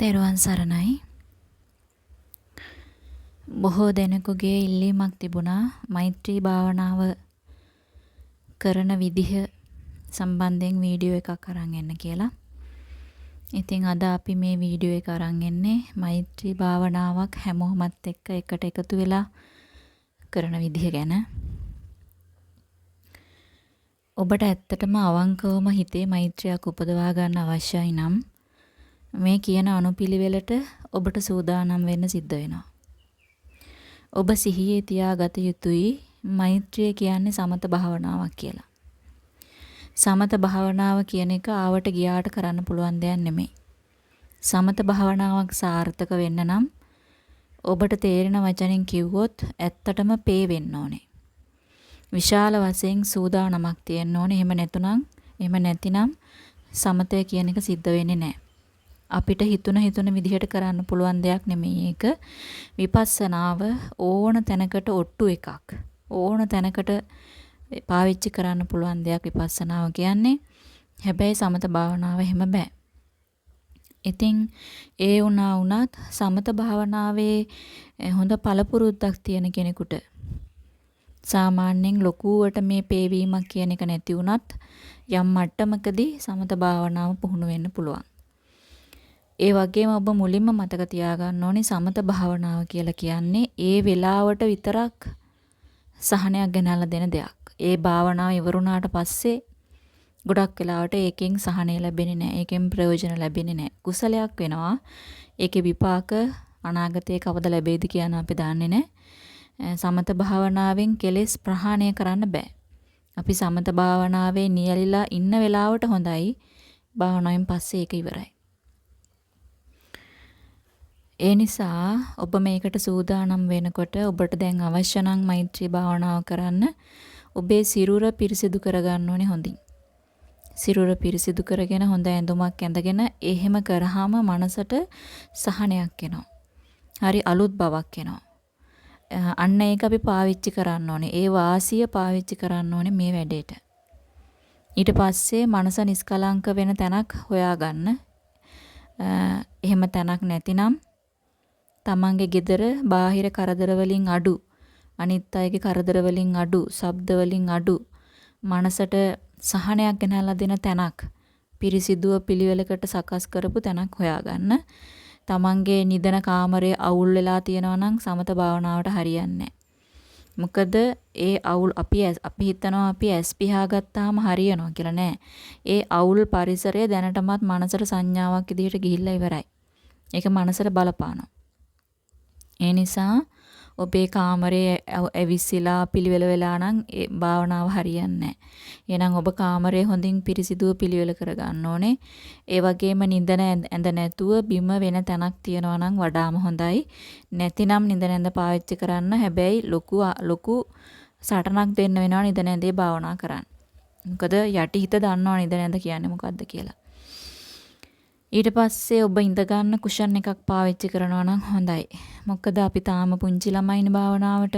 තෙරුවන් සරණයි. බොහෝ දෙනෙකුගේ ඉල්ලීමක් තිබුණා මෛත්‍රී භාවනාව කරන විදිහ සම්බන්ධයෙන් වීඩියෝ එකක් අරන් එන්න කියලා. ඉතින් අද අපි මේ වීඩියෝ එක අරන් එන්නේ මෛත්‍රී භාවනාවක් හැමෝමත් එක්ක එකට එකතු වෙලා කරන විදිහ ගැන. ඔබට ඇත්තටම අවංකවම හිතේ මෛත්‍රියක් උපදවා ගන්න අවශ්‍යයි නම් මේ කියන අනුපිළිවෙලට ඔබට සූදානම් වෙන්න සිද්ධ වෙනවා. ඔබ සිහියේ තියාගත යුතුයි මෛත්‍රිය කියන්නේ සමත භාවනාවක් කියලා. සමත භාවනාව කියන එක ආවට ගියාට කරන්න පුළුවන් දෙයක් නෙමෙයි. සමත භාවනාවක් සාර්ථක වෙන්න නම් ඔබට තේරෙන වචනෙන් කිව්වොත් ඇත්තටම පේ වෙන්න ඕනේ. විශාල වශයෙන් සූදානමක් තියෙන්න ඕනේ. එහෙම නැතුණම් එහෙම නැතිනම් සමතය කියන එක සිද්ධ වෙන්නේ නැහැ. අපිට හිතුන හිතුන විදිහට කරන්න පුළුවන් දෙයක් නෙමෙයි ඒක. විපස්සනාව ඕන තැනකට ඔට්ටු එකක්. ඕන තැනකට පාවිච්චි කරන්න පුළුවන් දෙයක් විපස්සනාව කියන්නේ. හැබැයි සමත භාවනාව එහෙම බෑ. ඉතින් ඒ වුණා වුණත් සමත භාවනාවේ හොඳ පළපුරුද්දක් තියෙන කෙනෙකුට සාමාන්‍යයෙන් ලොකුවට මේ පේවීමක් කියන එක නැති වුණත් යම් මට්ටමකදී සමත භාවනාව පුහුණු වෙන්න පුළුවන්. ඒ වගේම ඔබ මුලින්ම මතක තියාගන්න ඕනේ සමත භාවනාව කියලා කියන්නේ ඒ වෙලාවට විතරක් සහනයක් ගෙනල්ලා දෙන දෙයක්. ඒ භාවනාව ඉවරුණාට පස්සේ ගොඩක් වෙලාවට ඒකෙන් සහනය ලැබෙන්නේ නැහැ. ඒකෙන් ප්‍රයෝජන ලැබෙන්නේ නැහැ. කුසලයක් වෙනවා. ඒකේ විපාක අනාගතයේ කවද ලැබෙයිද කියන අපි දන්නේ නැහැ. සමත භාවනාවෙන් කෙලෙස් ප්‍රහාණය කරන්න බෑ. අපි සමත භාවනාවේ නියැලිලා ඉන්න වෙලාවට හොඳයි. භාවනාවෙන් පස්සේ ඒක ඉවරයි. ඒ නිසා ඔබ මේකට සූදානම් වෙනකොට ඔබට දැන් අවශ්‍ය නම් මෛත්‍රී භාවනාව කරන්න ඔබේ සිරුර පිරිසිදු කරගන්න ඕනේ හොඳින්. සිරුර පිරිසිදු කරගෙන හොඳ ඇඳුමක් ඇඳගෙන එහෙම කරාම මනසට සහනයක් එනවා. හරි අලුත් බවක් එනවා. අන්න ඒක අපි පාවිච්චි කරන්න ඕනේ. ඒ වාසිය පාවිච්චි කරන්න ඕනේ මේ වැඩේට. ඊට පස්සේ මනස නිස්කලංක වෙන තැනක් හොයාගන්න. එහෙම තැනක් නැතිනම් තමන්ගේ ගෙදර බාහිර කරදර වලින් අඩු අනිත් අයගේ කරදර වලින් අඩු ශබ්ද වලින් අඩු මනසට සහනයක් ගෙනල්ලා දෙන තැනක් පිරිසිදුව පිළිවෙලකට සකස් කරපු තැනක් හොයාගන්න. තමන්ගේ නිදන කාමරයේ අවුල් වෙලා තියෙනවා නම් සමත භාවනාවට හරියන්නේ මොකද ඒ අවුල් අපි අපි හිතනවා අපි ඇස් පිහාගත්තාම හරියනවා කියලා නෑ. ඒ අවුල් පරිසරය දැනටමත් මනසට සංඥාවක් විදිහට ගිහිල්ලා ඉවරයි. ඒක මනසට බලපානවා. ඒ නිසා ඔබේ කාමරේ ඇවිස්සලා පිළිවෙල වෙලා නම් ඒ භාවනාව හරියන්නේ නැහැ. එහෙනම් ඔබ කාමරේ හොඳින් පිරිසිදුව පිළිවෙල කරගන්න ඕනේ. ඒ වගේම නිඳන ඇඳ නැතුව බිම වෙන තැනක් තියනවා නම් වඩාම හොඳයි. නැතිනම් නිඳන ඇඳ පාවිච්චි කරන්න. හැබැයි ලොකු ලොකු සටනක් දෙන්න වෙනවා නිඳන ඇඳේ භාවනා කරන්න. මොකද යටි හිත දන්නවා නිඳන ඇඳ කියන්නේ මොකද්ද කියලා. ඊට පස්සේ ඔබ ඉඳ ගන්න කුෂන් එකක් පාවිච්චි කරනවා නම් හොඳයි. මොකද අපි තාම පුංචි ළමයිනේ භාවනාවට.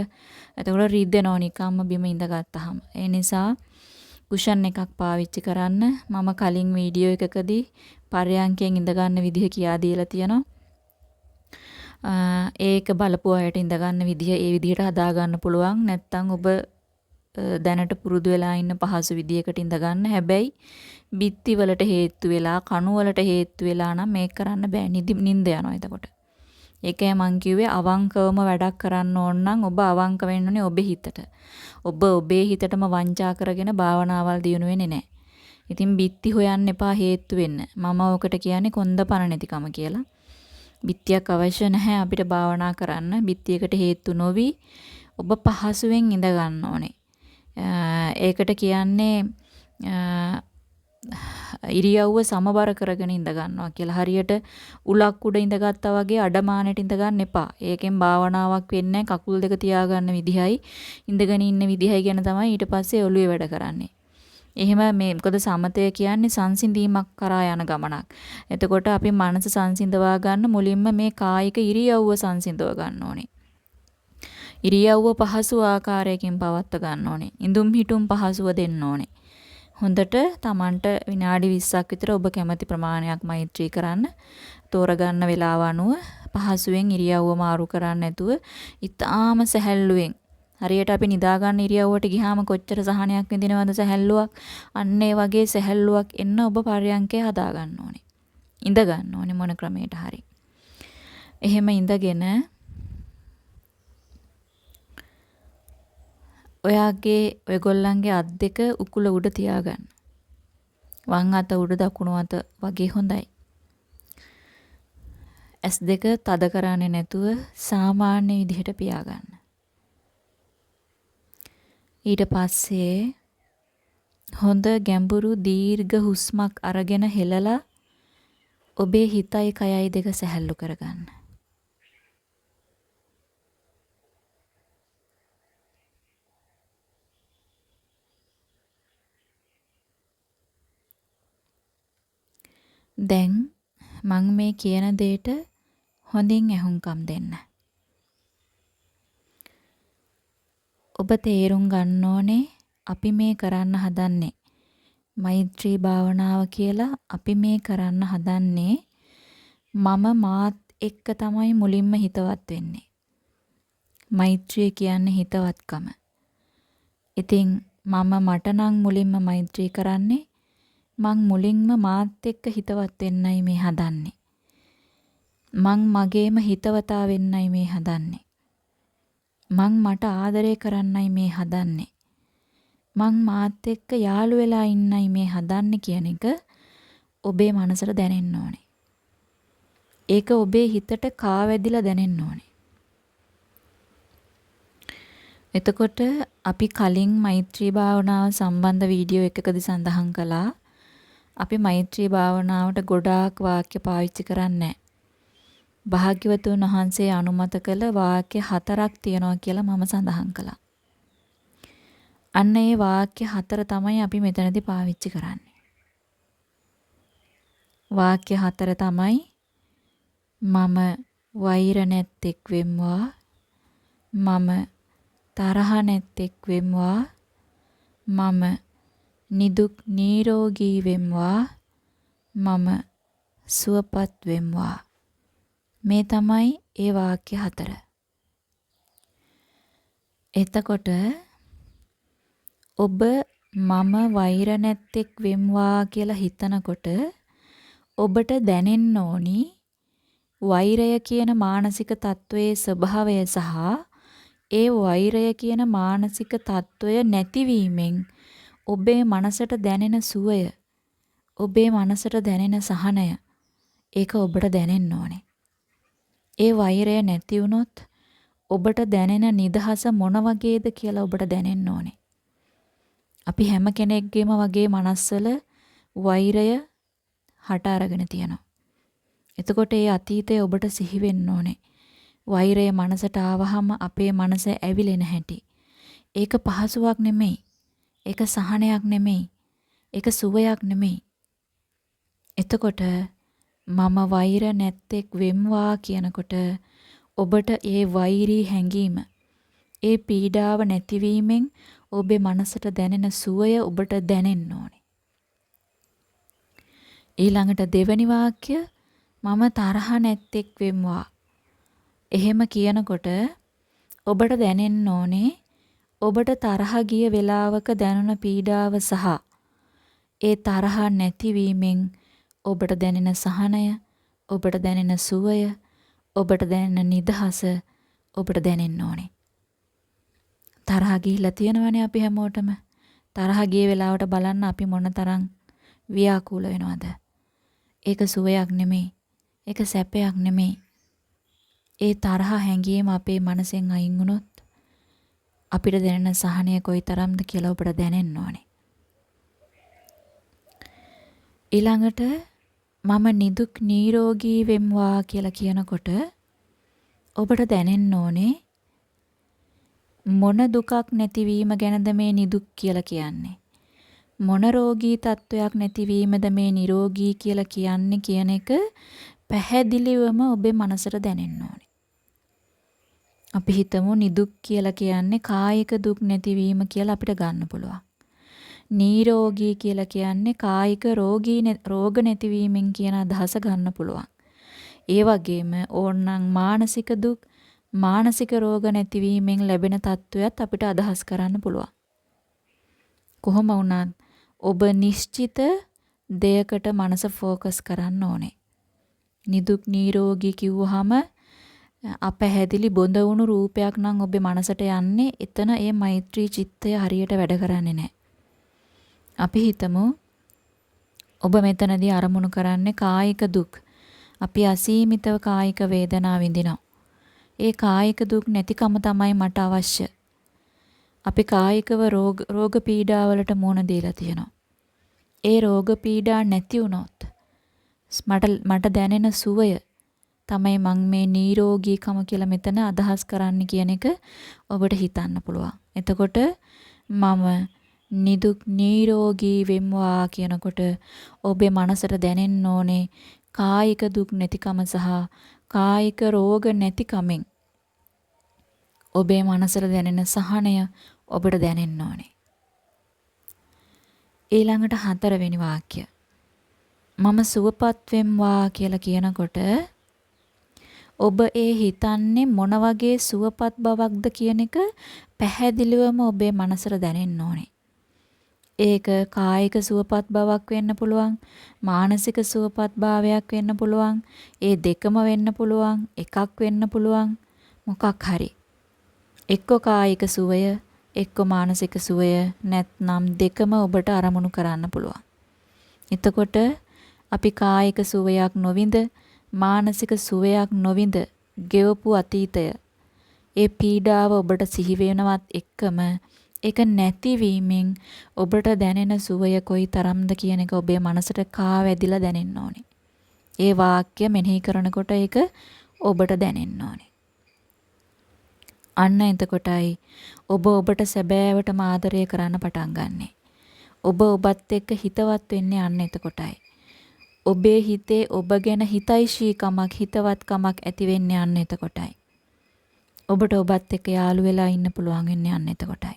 එතකොට රිදෙනවා නිකම්ම බිම ඉඳගත්තාම. ඒ නිසා කුෂන් එකක් පාවිච්චි කරන්න මම කලින් වීඩියෝ එකකදී පරයන්කෙන් ඉඳ ගන්න විදිහ කියා දීලා තියෙනවා. ඒක බලපු අයට ඉඳ ගන්න විදිහ ඒ විදිහට හදා ගන්න පුළුවන්. නැත්නම් ඔබ දැනට පුරුදු වෙලා ඉන්න පහසු විදියකට ඉඳ ගන්න. හැබැයි බිත්ති වලට හේතු වෙලා කණු වලට හේතු වෙලා නම් මේක කරන්න බෑ. නිදි නිින්ද යනවා එතකොට. ඒකයි මං කිව්වේ අවංකවම වැඩක් කරන්න ඕන නම් ඔබ අවංක වෙන්න ඕනේ ඔබේ හිතට. ඔබ ඔබේ හිතටම වංචා කරගෙන භාවනාවල් දියුණු වෙන්නේ නැහැ. ඉතින් බිත්ති හොයන්න එපා හේතු වෙන්න. මම ඔකට කියන්නේ කොන්දපණ නැතිකම කියලා. බිත්තියක් අවශ්‍ය නැහැ අපිට භාවනා කරන්න. බිත්තියකට හේතු නොවි ඔබ පහසුවෙන් ඉඳ ගන්න ඕනේ. ඒකට කියන්නේ ඉරියව්ව සමබර කරගෙන ඉඳ ගන්නවා කියලා. හරියට උලක් උඩ ඉඳගත්තා වගේ අඩමාණයට ඉඳ ගන්න එපා. ඒකෙන් භාවනාවක් වෙන්නේ කකුල් දෙක තියාගන්න විදිහයි ඉඳගෙන ඉන්න විදිහයි ගැන තමයි ඊට පස්සේ ඔළුවේ වැඩ කරන්නේ. එහෙම මේ මොකද සමතය කියන්නේ සංසිඳීමක් කරා යන ගමනක්. එතකොට අපි මනස සංසිඳවා ගන්න මුලින්ම මේ කායික ඉරියව්ව සංසිඳව ගන්න ඕනේ. ඉරියව්ව පහසු ආකාරයකින් පවත්ව ගන්න ඕනේ. ඉඳුම් හිටුම් පහසුව දෙන්න ඕනේ. හොඳට Tamanට විනාඩි 20ක් විතර ඔබ කැමති ප්‍රමාණයක් මෛත්‍රී කරන්න. තෝරගන්න වේලාව අනුව පහසුවෙන් ඉරියව්ව මාරු කරන්නේ නැතුව ඊටාම සැහැල්ලුවෙන් හරියට අපි නිදා ගන්න ඉරියව්වට ගියාම කොච්චර සහනයක් විඳිනවද සැහැල්ලුවක් අන්න ඒ වගේ සැහැල්ලුවක් එන්න ඔබ පරයන්කේ හදා ගන්න ඕනේ. ඉඳ ගන්න ඕනේ මොන ක්‍රමයකට හරි. එහෙම ඉඳගෙන ඔයාගේ ඔයගොල්ලන්ගේ අත් දෙක උකුල උඩ තියාගන්න. වම් අත උඩ දකුණු අත වගේ හොඳයි. ඇස් දෙක තද කරන්නේ නැතුව සාමාන්‍ය විදිහට පියාගන්න. ඊට පස්සේ හොඳ ගැඹුරු දීර්ඝ හුස්මක් අරගෙන හෙලලා ඔබේ හිතයි කයයි දෙක සැහැල්ලු කරගන්න. දැන් මං මේ කියන දෙයට හොඳින් ඇහුම්කම් දෙන්න. ඔබ තේරුම් ගන්න ඕනේ අපි මේ කරන්න හදන්නේ මෛත්‍රී භාවනාව කියලා අපි මේ කරන්න හදන්නේ මම මාත් එක්ක තමයි මුලින්ම හිතවත් වෙන්නේ. මෛත්‍රිය කියන්නේ හිතවත්කම. ඉතින් මම මට නම් මුලින්ම මෛත්‍රී කරන්නේ මං මුලින්ම මාත් එක්ක හිතවත් වෙන්නයි මේ හදන්නේ. මං මගේම හිතවතා වෙන්නයි මේ හදන්නේ. මං මට ආදරය කරන්නයි මේ හදන්නේ. මං මාත් එක්ක යාළු වෙලා ඉන්නයි මේ හදන්නේ කියන එක ඔබේ මනසට දැනෙන්න ඕනේ. ඒක ඔබේ හිතට කාවැදිලා දැනෙන්න ඕනේ. එතකොට අපි කලින් මෛත්‍රී භාවනාව සම්බන්ධ වීඩියෝ එකකදී සඳහන් කළා අපි මෛත්‍රී භාවනාවට ගොඩාක් වාක්‍ය පාවිච්චි කරන්නේ භාග්‍යවතුන් වහන්සේ අනුමත කළ වාක්‍ය හතරක් තියෙනවා කියලා මම සඳහන් කළා. අන්න ඒ වාක්‍ය හතර තමයි අපි මෙතනදී පාවිච්චි කරන්නේ. වාක්‍ය හතර තමයි මම වෛර නැත්තෙක් වෙම්වා මම තරහ නැත්තෙක් වෙම්වා මම නිදුක් නිරෝගී වෙම්වා මම සුවපත් වෙම්වා මේ තමයි ඒ වාක්‍ය හතර. එතකොට ඔබ මම වෛර නැත්තෙක් වෙම්වා කියලා හිතනකොට ඔබට දැනෙන්න ඕනි වෛරය කියන මානසික තත්වයේ ස්වභාවය සහ ඒ වෛරය කියන මානසික තත්වය නැතිවීමෙන් ඔබේ මනසට දැනෙන සුවය, ඔබේ මනසට දැනෙන සහනය ඒක ඔබට දැනෙන්න ඕනේ. ඒ වෛරය නැති වුණොත් ඔබට දැනෙන නිදහස මොන වගේද කියලා ඔබට දැනෙන්න ඕනේ. අපි හැම කෙනෙක්ගේම වගේ මනස්වල වෛරය හට අරගෙන තියෙනවා. එතකොට ඒ අතීතය ඔබට සිහි වෙන්න ඕනේ. වෛරය මනසට ආවහම අපේ මනස ඇවිලෙන හැටි. ඒක පහසුවක් නෙමෙයි. ඒක සහනයක් නෙමෙයි. ඒක සුවයක් නෙමෙයි. එතකොට මම වෛර නැත්තේක් වෙම්වා කියනකොට ඔබට ඒ වෛරී හැඟීම ඒ පීඩාව නැතිවීමෙන් ඔබේ මනසට දැනෙන සුවය ඔබට දැනෙන්න ඕනේ. ඊළඟට දෙවැනි වාක්‍ය මම තරහ නැත්තේක් වෙම්වා. එහෙම කියනකොට ඔබට දැනෙන්න ඕනේ ඔබට තරහ ගිය වේලාවක දැනුණ පීඩාව සහ ඒ තරහ නැතිවීමෙන් ඔබට දැනෙන සහනය, ඔබට දැනෙන සුවය, ඔබට දැනෙන නිදහස ඔබට දැනෙන්න ඕනේ. තරහ ගිහිලා තියෙනවනේ අපි හැමෝටම. තරහ ගිය වෙලාවට බලන්න අපි මොනතරම් ව්‍යාකූල වෙනවද? ඒක සුවයක් නෙමෙයි. ඒක සැපයක් නෙමෙයි. ඒ තරහ හැඟීම අපේ මනසෙන් අයින් වුණොත් අපිට දැනෙන සහනය කොයිතරම්ද කියලා ඔබට දැනෙන්න ඕනේ. ඊළඟට මම නිදුක් නිරෝගී වෙම්වා කියලා කියනකොට ඔබට දැනෙන්න ඕනේ මොන දුකක් නැතිවීම ගැනද මේ නිදුක් කියලා කියන්නේ. මොන රෝගී තත්වයක් නැතිවීමද මේ නිරෝගී කියලා කියන්නේ කියන එක පැහැදිලිවම ඔබේ මනසට දැනෙන්න ඕනේ. අපි හිතමු නිදුක් කියලා කියන්නේ කායික දුක් නැතිවීම කියලා අපිට ගන්න පුළුවන්. නිරෝගී කියලා කියන්නේ කායික රෝගී රෝග නැතිවීමෙන් කියන අදහස ගන්න පුළුවන්. ඒ වගේම ඕනනම් මානසික දුක් මානසික රෝග නැතිවීමෙන් ලැබෙන තත්වයක් අපිට අදහස් කරන්න පුළුවන්. කොහොම වුණත් ඔබ නිශ්චිත දෙයකට මනස ફોකස් කරන්න ඕනේ. නිදුක් නිරෝගී කිව්වහම අපැහැදිලි බොඳ වුණු රූපයක් නම් ඔබේ මනසට යන්නේ එතන ඒ මෛත්‍රී චිත්තය හරියට වැඩ කරන්නේ නැහැ. අපි හිතමු ඔබ මෙතනදී අරමුණු කරන්නේ කායික දුක්. අපි අසීමිතව කායික වේදනා විඳිනවා. ඒ කායික දුක් නැතිකම තමයි මට අවශ්‍ය. අපි කායිකව රෝග රෝග පීඩාවලට මුහුණ දීලා තියෙනවා. ඒ රෝග පීඩා නැති වුණොත් මට මට දැනෙන සුවය තමයි මං මේ නිරෝගීකම කියලා මෙතන අදහස් කරන්න කියන එක ඔබට හිතන්න පුළුවන්. එතකොට මම නිදුක් නිරෝගී වෙම්වා කියනකොට ඔබේ මනසට දැනෙන්න ඕනේ කායික දුක් නැතිකම සහ කායික රෝග නැතිකමෙන් ඔබේ මනසට දැනෙන සහනය ඔබට දැනෙන්න ඕනේ. ඊළඟට හතරවෙනි වාක්‍ය. මම සුවපත් වෙම්වා කියලා කියනකොට ඔබ ඒ හිතන්නේ මොන වගේ සුවපත් බවක්ද කියන එක පැහැදිලිවම ඔබේ මනසට දැනෙන්න ඕනේ. ඒක කායික සුවපත් බවක් වෙන්න පුළුවන්, මානසික සුවපත් භාවයක් වෙන්න පුළුවන්, ඒ දෙකම වෙන්න පුළුවන්, එකක් වෙන්න පුළුවන්, මොකක් හරි. එක්ක කායික සුවය, එක්ක මානසික සුවය නැත්නම් දෙකම ඔබට අරමුණු කරන්න පුළුවන්. එතකොට අපි කායික සුවයක් නොවිඳ මානසික සුවයක් නොවිඳ ගෙවපු අතීතය ඒ පීඩාව ඔබට සිහි වෙනවත් එක්කම ඒක නැතිවීමෙන් ඔබට දැනෙන සුවය කොයි තරම්ද කියන එක ඔබේ මනසට කා වැදිලා දැනෙන්න ඕනේ. ඒ වාක්‍ය මෙනෙහි කරනකොට ඒක ඔබට දැනෙන්න ඕනේ. අන්න එතකොටයි ඔබ ඔබට සැබෑවටම ආදරය කරන්න පටන් ගන්නෙ. ඔබ ඔබත් එක්ක හිතවත් වෙන්නේ අන්න එතකොටයි. ඔබේ හිතේ ඔබ ගැන හිතයිශීකමක් හිතවත්කමක් ඇති වෙන්නේ අන්න එතකොටයි. ඔබට ඔබත් එක්ක යාළු වෙලා ඉන්න පුළුවන් වෙන්නේ අන්න එතකොටයි.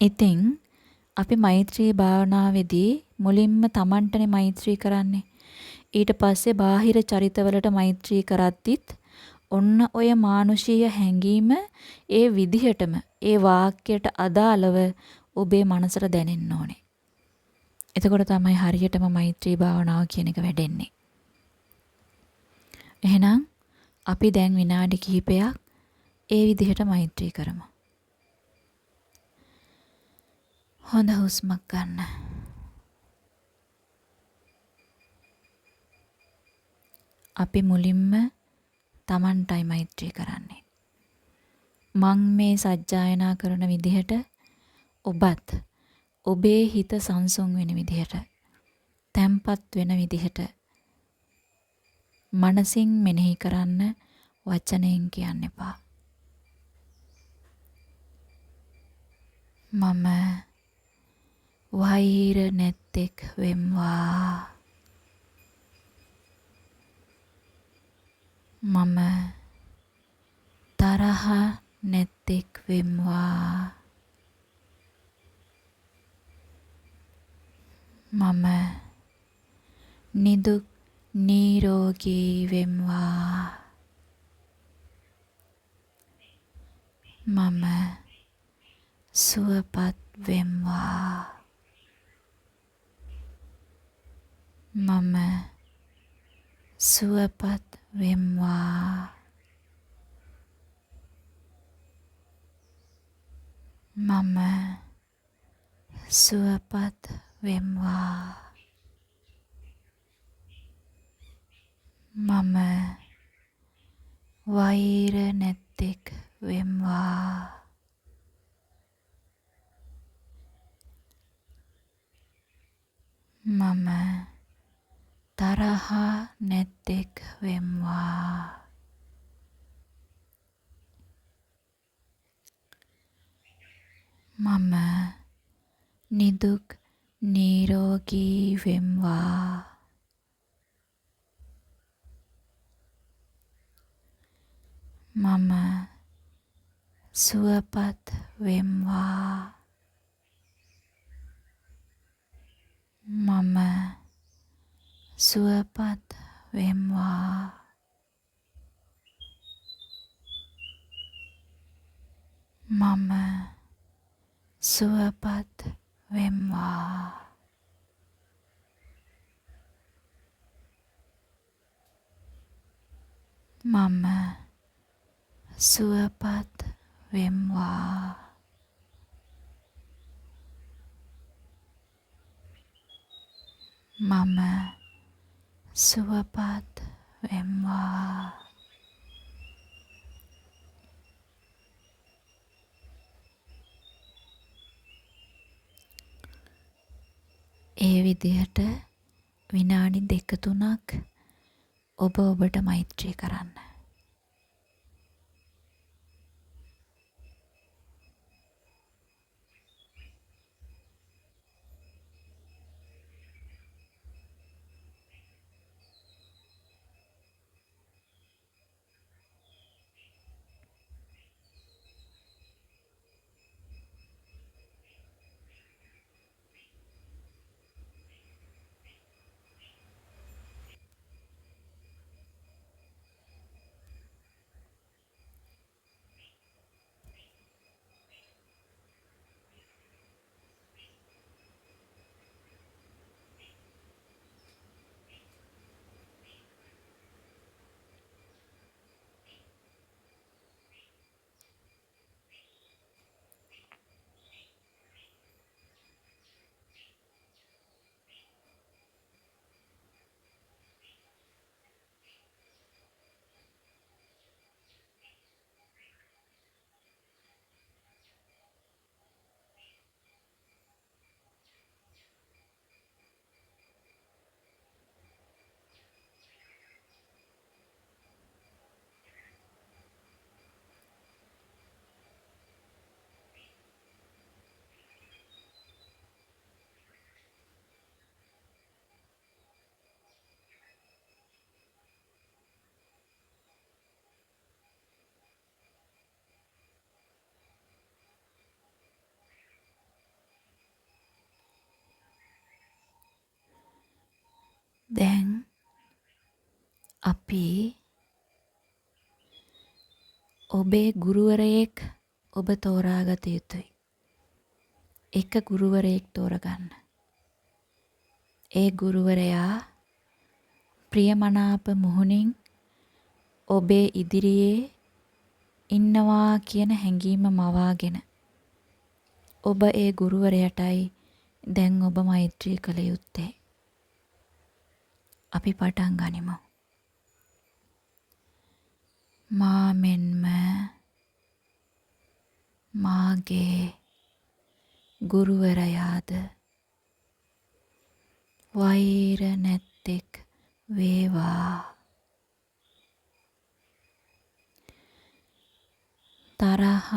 ඉතින් අපි මෛත්‍රී භාවනාවේදී මුලින්ම Tamanටනේ මෛත්‍රී කරන්නේ. ඊට පස්සේ බාහිර චරිතවලට මෛත්‍රී කරද්දිත් ඔන්න ඔය මානුෂීය හැඟීම ඒ විදිහටම ඒ වාක්‍යයට අදාළව ඔබේ මනසට දැනෙන්න ඕනේ. එතකොට තමයි හරියටම මෛත්‍රී භාවනාව කියන එක වැඩෙන්නේ. එහෙනම් අපි දැන් විනාඩි කිහිපයක් ඒ විදිහට මෛත්‍රී කරමු. හොඳ හුස්මක් ගන්න. අපි මුලින්ම Tamanටයි මෛත්‍රී කරන්නේ. මං මේ සජ්ජායනා කරන විදිහට ඔබත් ඔබේ හිත සංසුන් වෙන විදිහට තැම්පත් වෙන විදිහට මනසින් මෙනෙහි කරන්න වචනයෙන් කියන්න එපා. මම වෛර නැත්තෙක් වෙම්වා මම තරහ නැත්තෙක් වෙම්වා මම නිදුක් නිරෝගී වෙම්වා. මම සුවපත් වෙම්වා. මම සුවපත් වෙම්වා. මම සුවපත් වෙම්වා මම වෛර නැත්තෙක් වෙම්වා මම තරහ නැත්තෙක් වෙම්වා මම නිදුක් නිරෝගී වෙම්වා. මම සුවපත් වෙම්වා. මම සුවපත් වෙම්වා. මම සුවපත් වෙම්වා මම සුවපත් වෙම්වා මම සුවපත් වෙම්වා ඒ විදිහට විනාඩි දෙක තුනක් ඔබ ඔබට මෛත්‍රී කරන්න. දැන් අපි ඔබේ ගුරුවරයෙක් ඔබ තෝරාගත යුතුයි. එක ගුරුවරයෙක් තෝරගන්න. ඒ ගුරුවරයා ප්‍රියමනාප මුහුණින් ඔබේ ඉදිරියේ ඉන්නවා කියන හැඟීම මවාගෙන ඔබ ඒ ගුරුවරයටයි දැන් ඔබ මෛත්‍රී කළ යුත්තේ. අපි පටන් ගනිමු. මා මෙන්ම මාගේ ගුරුවරයාද වෛර නැත්තෙක් වේවා. තරහ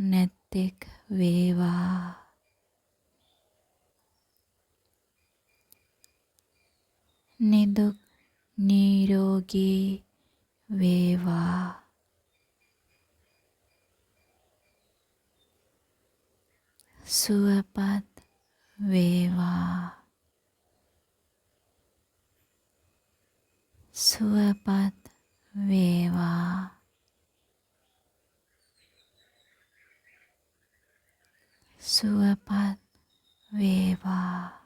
නැත්තෙක් වේවා. නිදුක් නිරෝගී เววา สุปัตเววา สุปัตเววา สุปัตเววา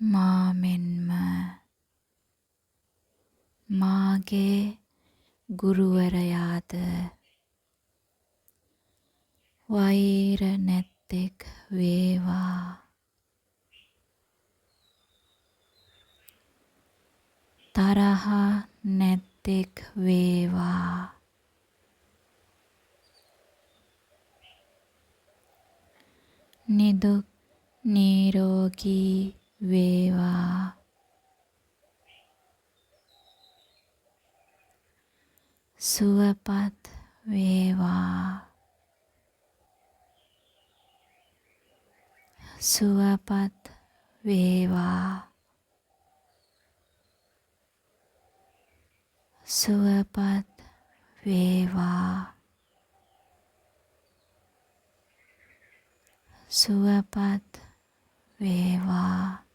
මා මෙන්ම මාගේ ගුරුවරයාද? වෛර නැත්තෙක් වේවා. තරහ නැත්තෙක් වේවා. නිදුක් නිරෝගී වේවා. සුවපත් වේවා. සුවපත් වේවා. සුවපත් වේවා. සුවපත් වේවා.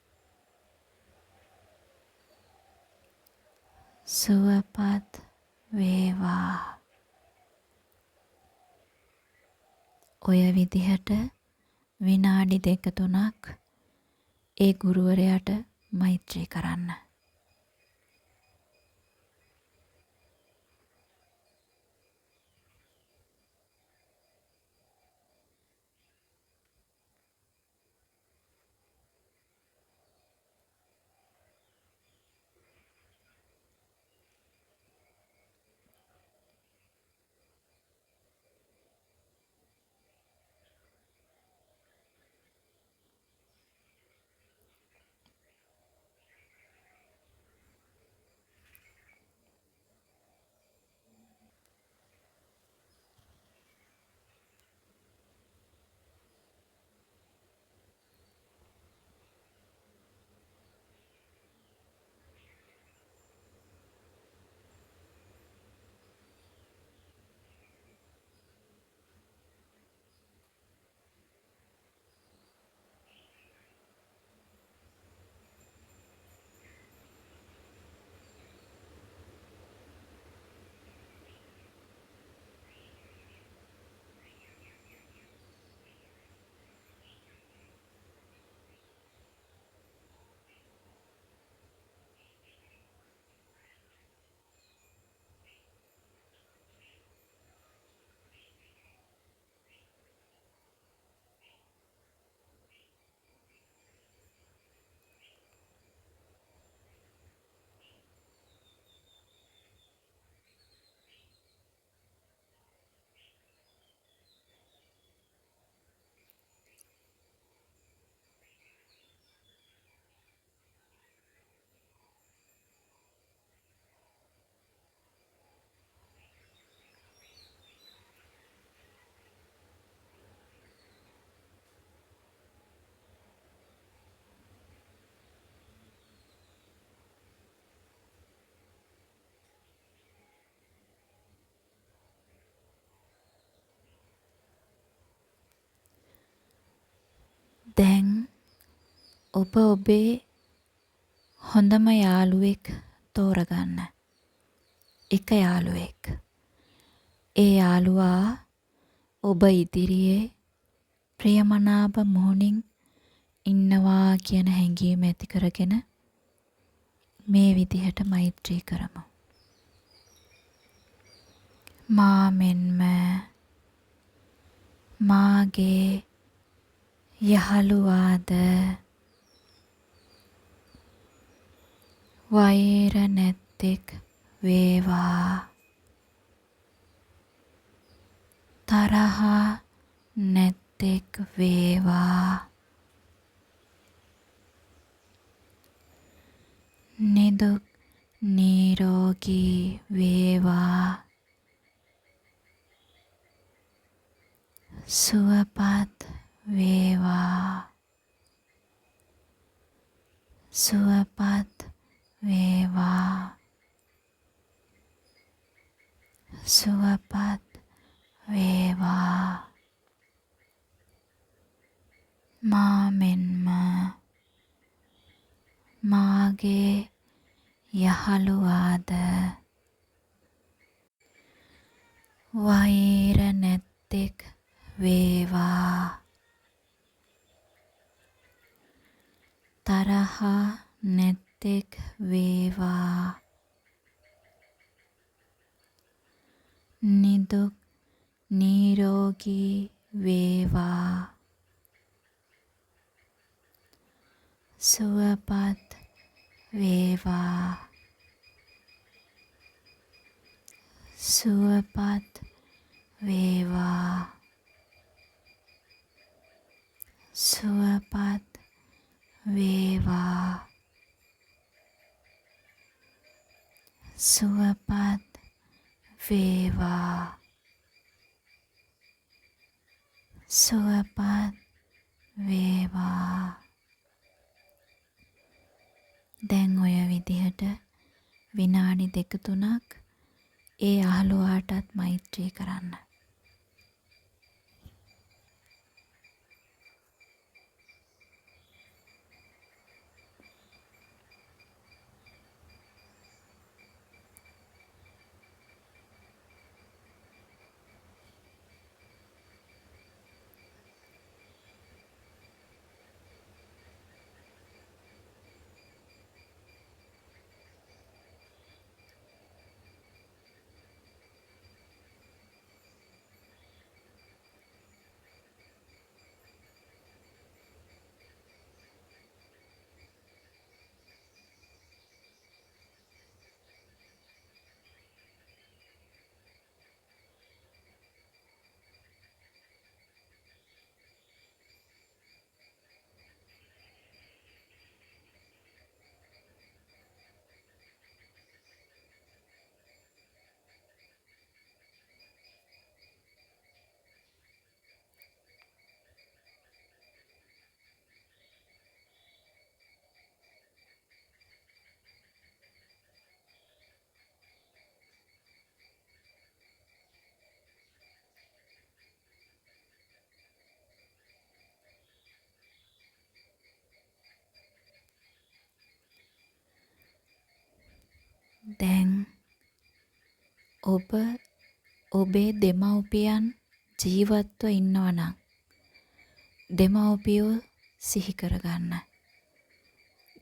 සුවපත් වේවා ඔය විදිහට විනාඩි දෙක තුනක් ඒ ගුරුවරයාට මෛත්‍රී කරන්න. දැන් ඔබ ඔබේ හොඳම යාළුවෙක් තෝරගන්න. එක යාළුවෙක්. ඒ යාළුවා ඔබ ඉදිරියේ ප්‍රියමනාප මොහොනින් ඉන්නවා කියන හැඟීම ඇති කරගෙන මේ විදිහට මෛත්‍රී කරමු. මා මෙන්ම මාගේ යහළුවාද? වෛර නැත්තෙක් වේවා. තරහ නැත්තෙක් වේවා. නිදුක් නිරෝගී වේවා. සුවපත් වේවා සුවපත් වේවා සුවපත් වේවා මා මෙන්ම මාගේ යහළුවාද වෛර නැත්තෙක් වේවා තරහ නැත්තෙක් වේවා. නිදුක් නිරෝගී වේවා. සුවපත් වේවා. සුවපත් වේවා. සුවපත් වේවා සුවපත් වේවා සුවපත් වේවා දැන් ඔය විදිහට විනාඩි දෙක තුනක් ඒ අහලුවාටත් මෛත්‍රී කරන්න. දැන් ඔබ ඔබේ දෙමව්පියන් ජීවත්ව ඉන්නවා නම් දෙමව්පියෝ සිහි කරගන්න.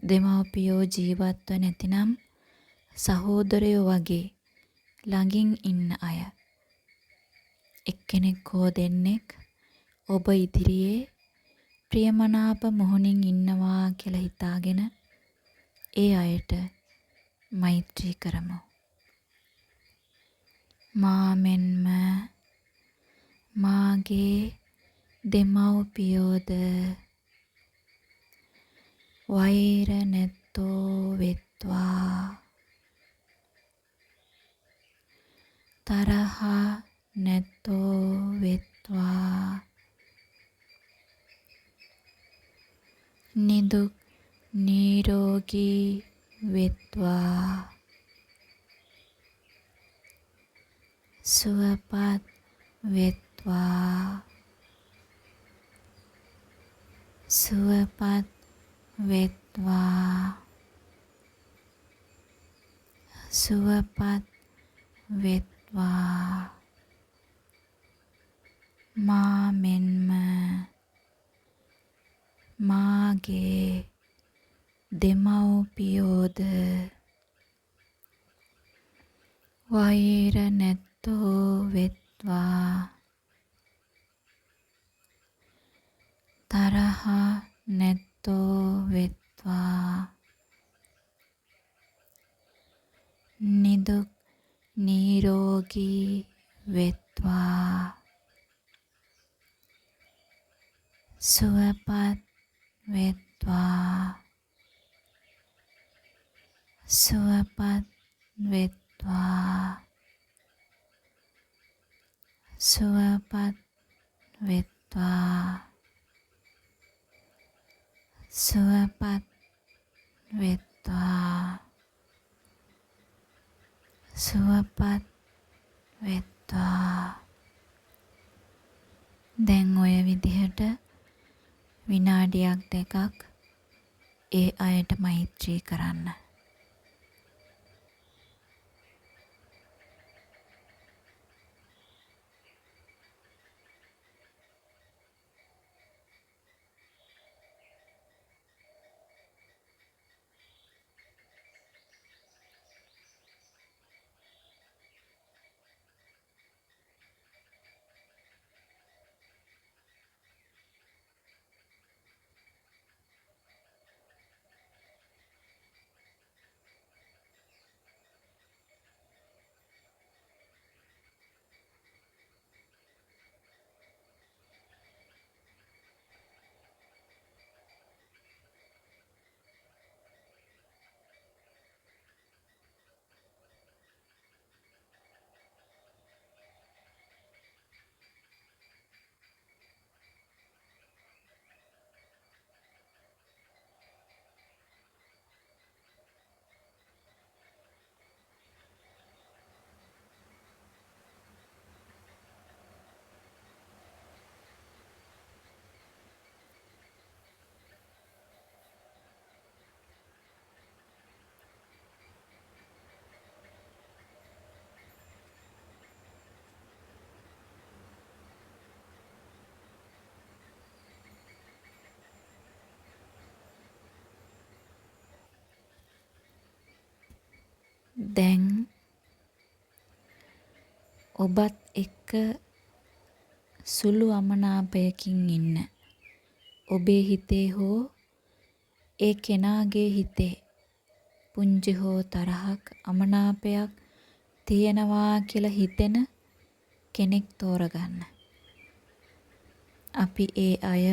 දෙමව්පියෝ ජීවත්ව නැතිනම් සහෝදරයෝ වගේ ළඟින් ඉන්න අය. එක්කෙනෙක් හෝ දෙන්නෙක් ඔබ ඉදිරියේ ප්‍රියමනාප මොහොනින් ඉන්නවා කියලා හිතාගෙන ඒ අයට මෛත්‍රී කරමු. මා මෙන්ම මාගේ දෙමව්පියෝද වෛර නැත්තෝ වෙත්වා තරහ නැත්තෝ වෙත්වා නිදුක් නිරෝගී වෙත්වා. සුවපත් වෙත්වා. සුවපත් වෙත්වා. සුවපත් වෙත්වා. මා මෙන්ම මාගේ දෙමව්පියෝද වෛර නැත්තෝ වෙත්වා. තරහ නැත්තෝ වෙත්වා. නිදුක් නිරෝගී වෙත්වා. සුවපත් වෙත්වා. සුවපත් වෙත්වා සුවපත් වෙත්වා සුවපත් වෙත්වා සුවපත් වෙත්වා දැන් ඔය විදිහට විනාඩියක් දෙකක් ඒ අයට මෛත්‍රී කරන්න දැන් ඔබත් එක්ක සුළු අමනාපයකින් ඉන්න ඔබේ හිතේ හෝ ඒ කෙනාගේ හිතේ පුංචි හෝ තරහක් අමනාපයක් තියෙනවා කියලා හිතෙන කෙනෙක් තෝරගන්න. අපි ඒ අය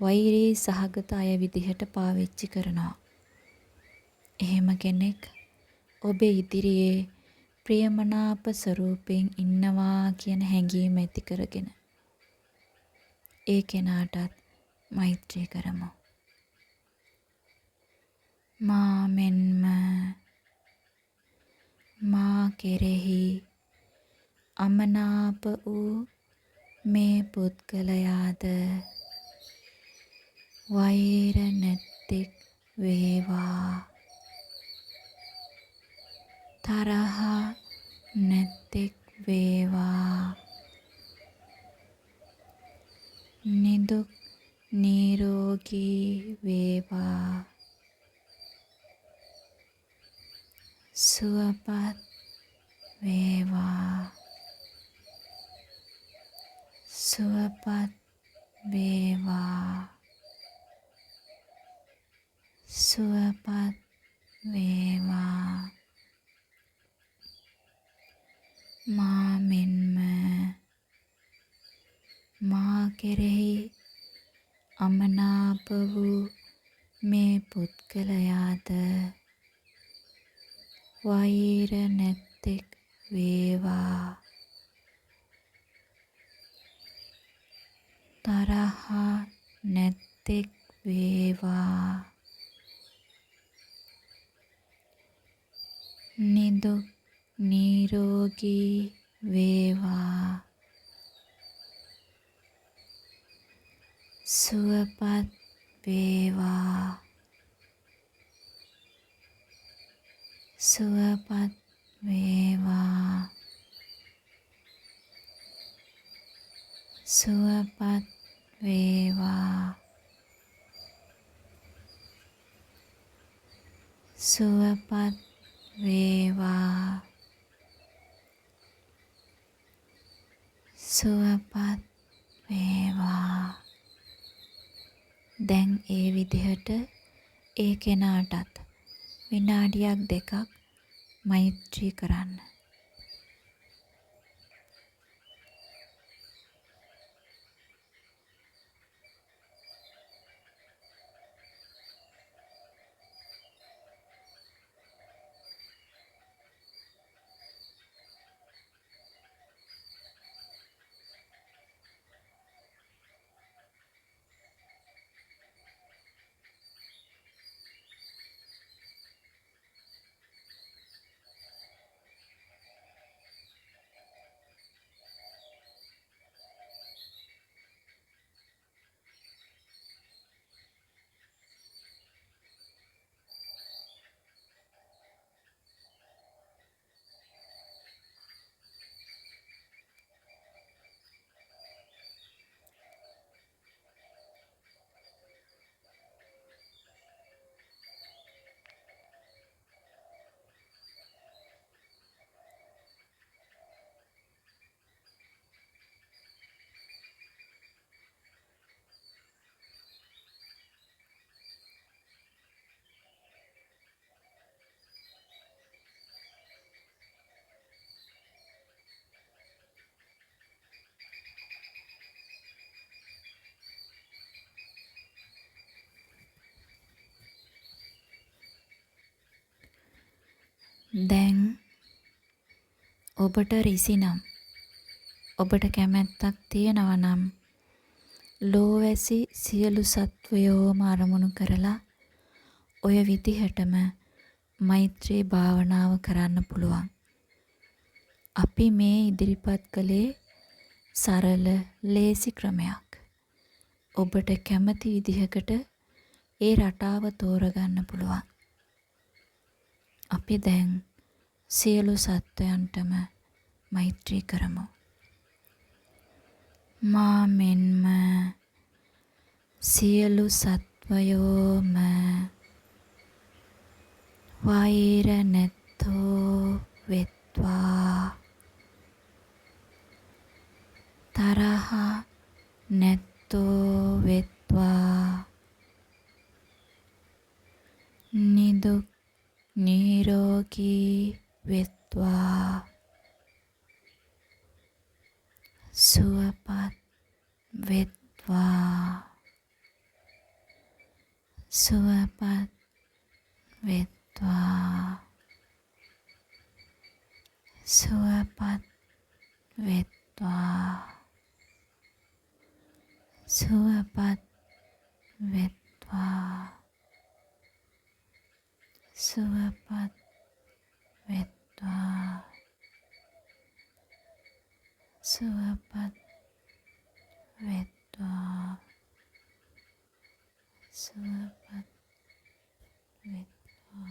වෛරී සහගත අය විදිහට පාවිච්චි කරනවා. එහෙම කෙනෙක් ඔබේ ඉදිරියේ ප්‍රියමනාප ස්වරූපයෙන් ඉන්නවා කියන හැඟීම ඇති කරගෙන ඒ කෙනාටත් මෛත්‍රී කරමු. මා මෙන්ම මා කෙරෙහි අමනාප වූ මේ පුද්ගලයාද වෛර නැත්තෙක් වේවා තරහ නැත්තෙක් වේවා. නිදුක් නිරෝගී වේවා. සුවපත් වේවා. සුවපත් වේවා. සුවපත් වේවා මා මෙන්ම මා කෙරෙහි අමනාප වූ මේ පුද්ගලයාද වෛර නැත්තෙක් වේවා. තරහ නැත්තෙක් වේවා. නිදුක් නිරෝගී වේවා. සුවපත් වේවා. සුවපත් වේවා. සුවපත් වේවා. සුවපත් වේවා. සුවපත් වේවා දැන් ඒ විදිහට ඒ කෙනාටත් විනාඩියක් දෙකක් මෛත්‍රී කරන්න. දැන් ඔබට රිසි නම් ඔබට කැමැත්තක් තියෙනවා නම් ලෝවැසි සියලු සත්වයෝම අරමුණු කරලා ඔය විදිහටම මෛත්‍රී භාවනාව කරන්න පුළුවන්. අපි මේ ඉදිරිපත් කළේ සරල ලේසි ක්‍රමයක්. ඔබට කැමති විදිහකට ඒ රටාව තෝරගන්න පුළුවන්. අපි දැන් සියලු සත්වයන්ටම මෛත්‍රී කරමු. මා මෙන්ම සියලු සත්වයෝම වෛර නැත්තොත් නැත්තෝ වෙත්වා තරහ නැත්තෝ වෙත්වා නිදුක් නිරෝගී වෙත්වා සුවපත් වෙත්වා සුවපත් වෙත්වා සුවපත් වෙත්වා සුවපත් suapat wetwa suapat wetwa suapat wetwa